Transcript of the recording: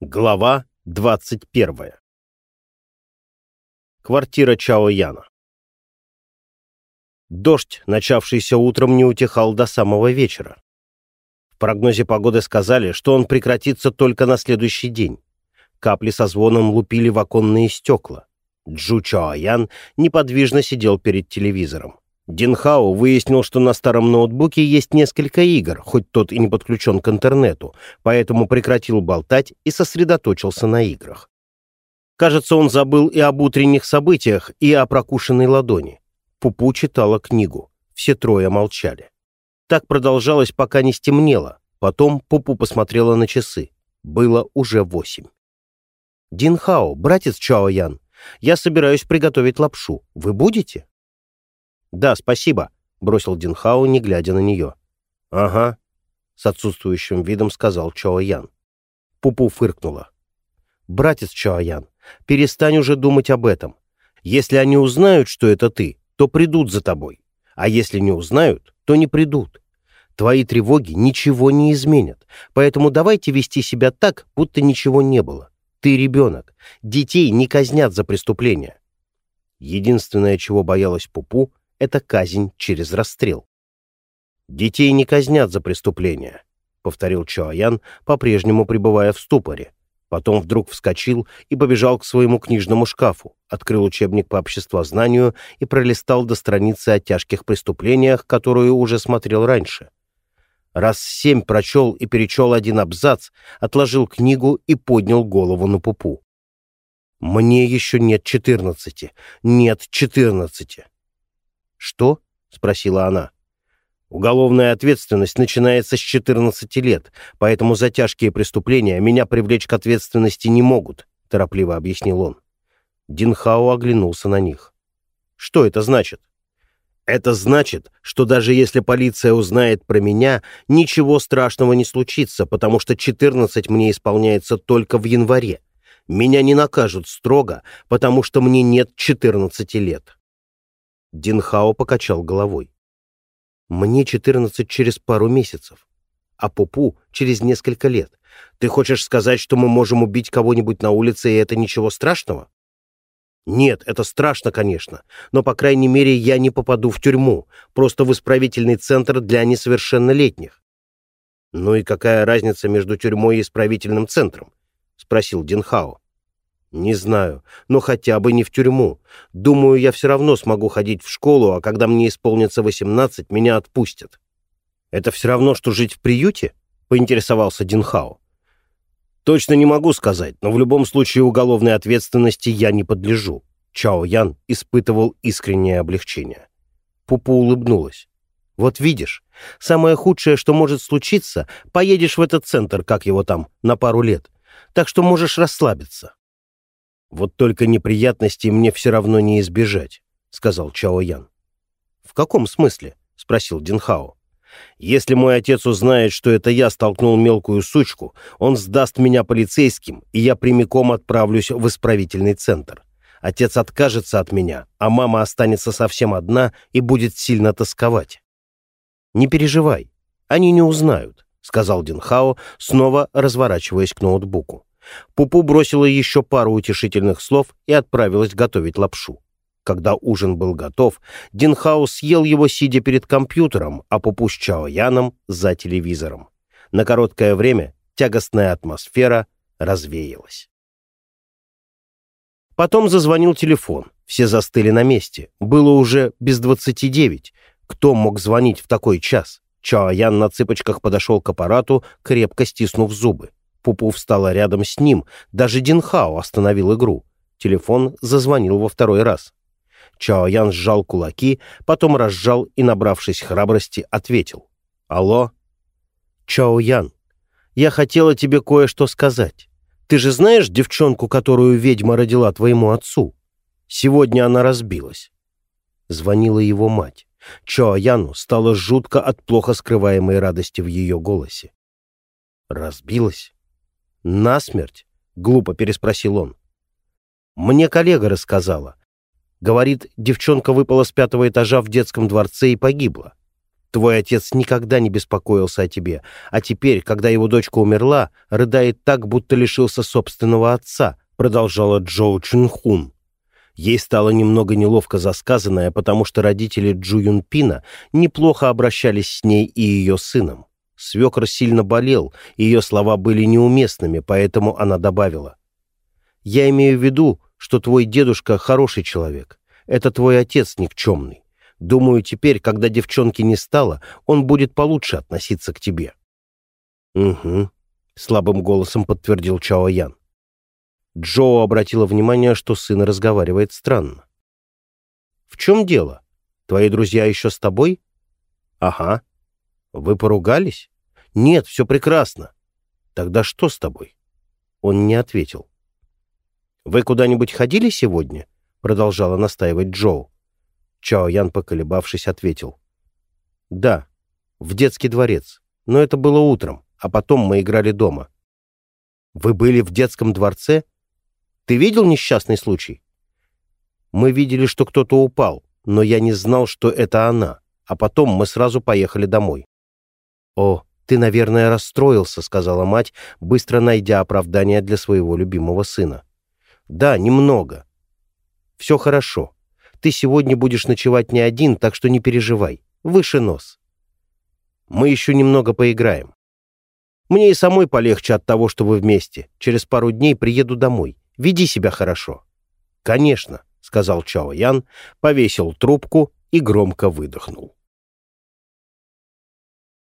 Глава 21. Квартира Чао Яна. Дождь, начавшийся утром, не утихал до самого вечера. В прогнозе погоды сказали, что он прекратится только на следующий день. Капли со звоном лупили в оконные стекла. Джу Чао Ян неподвижно сидел перед телевизором. Динхао выяснил, что на старом ноутбуке есть несколько игр, хоть тот и не подключен к интернету, поэтому прекратил болтать и сосредоточился на играх. Кажется, он забыл и об утренних событиях, и о прокушенной ладони. Пупу читала книгу. Все трое молчали. Так продолжалось, пока не стемнело. Потом Пупу посмотрела на часы. Было уже восемь. «Динхао, братец Чао Ян, я собираюсь приготовить лапшу. Вы будете?» «Да, спасибо», — бросил Динхао, не глядя на нее. «Ага», — с отсутствующим видом сказал Чоа Ян. Пупу фыркнула. «Братец Чоа Ян, перестань уже думать об этом. Если они узнают, что это ты, то придут за тобой. А если не узнают, то не придут. Твои тревоги ничего не изменят, поэтому давайте вести себя так, будто ничего не было. Ты ребенок. Детей не казнят за преступления». Единственное, чего боялась Пупу, — это казнь через расстрел. «Детей не казнят за преступления», — повторил Чоаян, по-прежнему пребывая в ступоре. Потом вдруг вскочил и побежал к своему книжному шкафу, открыл учебник по обществознанию и пролистал до страницы о тяжких преступлениях, которую уже смотрел раньше. Раз семь прочел и перечел один абзац, отложил книгу и поднял голову на пупу. «Мне еще нет четырнадцати. Нет четырнадцати». «Что?» — спросила она. «Уголовная ответственность начинается с 14 лет, поэтому за тяжкие преступления меня привлечь к ответственности не могут», — торопливо объяснил он. Динхао оглянулся на них. «Что это значит?» «Это значит, что даже если полиция узнает про меня, ничего страшного не случится, потому что 14 мне исполняется только в январе. Меня не накажут строго, потому что мне нет 14 лет». Динхао покачал головой. «Мне 14 через пару месяцев, а Пупу через несколько лет. Ты хочешь сказать, что мы можем убить кого-нибудь на улице, и это ничего страшного?» «Нет, это страшно, конечно, но, по крайней мере, я не попаду в тюрьму, просто в исправительный центр для несовершеннолетних». «Ну и какая разница между тюрьмой и исправительным центром?» — спросил Динхао. «Не знаю, но хотя бы не в тюрьму. Думаю, я все равно смогу ходить в школу, а когда мне исполнится 18, меня отпустят». «Это все равно, что жить в приюте?» — поинтересовался Динхао. «Точно не могу сказать, но в любом случае уголовной ответственности я не подлежу». Чао Ян испытывал искреннее облегчение. Пупу улыбнулась. «Вот видишь, самое худшее, что может случиться, поедешь в этот центр, как его там, на пару лет. Так что можешь расслабиться». «Вот только неприятностей мне все равно не избежать», — сказал Чао Ян. «В каком смысле?» — спросил Динхао. «Если мой отец узнает, что это я столкнул мелкую сучку, он сдаст меня полицейским, и я прямиком отправлюсь в исправительный центр. Отец откажется от меня, а мама останется совсем одна и будет сильно тосковать». «Не переживай, они не узнают», — сказал Динхао, снова разворачиваясь к ноутбуку. Пупу бросила еще пару утешительных слов и отправилась готовить лапшу. Когда ужин был готов, Динхао съел его, сидя перед компьютером, а Пупу с Чао Яном за телевизором. На короткое время тягостная атмосфера развеялась. Потом зазвонил телефон. Все застыли на месте. Было уже без двадцати девять. Кто мог звонить в такой час? Чао Ян на цыпочках подошел к аппарату, крепко стиснув зубы. Пупу встала рядом с ним. Даже Динхао остановил игру. Телефон зазвонил во второй раз. Чао Ян сжал кулаки, потом разжал и, набравшись храбрости, ответил. «Алло?» «Чао Ян, я хотела тебе кое-что сказать. Ты же знаешь девчонку, которую ведьма родила твоему отцу? Сегодня она разбилась». Звонила его мать. Чао Яну стало жутко от плохо скрываемой радости в ее голосе. «Разбилась?» «Насмерть?» — глупо переспросил он. «Мне коллега рассказала. Говорит, девчонка выпала с пятого этажа в детском дворце и погибла. Твой отец никогда не беспокоился о тебе, а теперь, когда его дочка умерла, рыдает так, будто лишился собственного отца», — продолжала Джоу Чинхун. Ей стало немного неловко за сказанное, потому что родители Джу Юнпина неплохо обращались с ней и ее сыном. Свекр сильно болел, ее слова были неуместными, поэтому она добавила. «Я имею в виду, что твой дедушка хороший человек. Это твой отец никчемный. Думаю, теперь, когда девчонки не стало, он будет получше относиться к тебе». «Угу», — слабым голосом подтвердил Чао Ян. Джоу обратила внимание, что сын разговаривает странно. «В чем дело? Твои друзья еще с тобой?» «Ага. Вы поругались?» «Нет, все прекрасно». «Тогда что с тобой?» Он не ответил. «Вы куда-нибудь ходили сегодня?» Продолжала настаивать Джоу. Чао Ян, поколебавшись, ответил. «Да, в детский дворец. Но это было утром, а потом мы играли дома». «Вы были в детском дворце? Ты видел несчастный случай?» «Мы видели, что кто-то упал, но я не знал, что это она, а потом мы сразу поехали домой». «О, ты, наверное, расстроился», — сказала мать, быстро найдя оправдание для своего любимого сына. «Да, немного. Все хорошо. Ты сегодня будешь ночевать не один, так что не переживай. Выше нос. Мы еще немного поиграем. Мне и самой полегче от того, что вы вместе. Через пару дней приеду домой. Веди себя хорошо. Конечно, сказал Чао Ян, повесил трубку и громко выдохнул.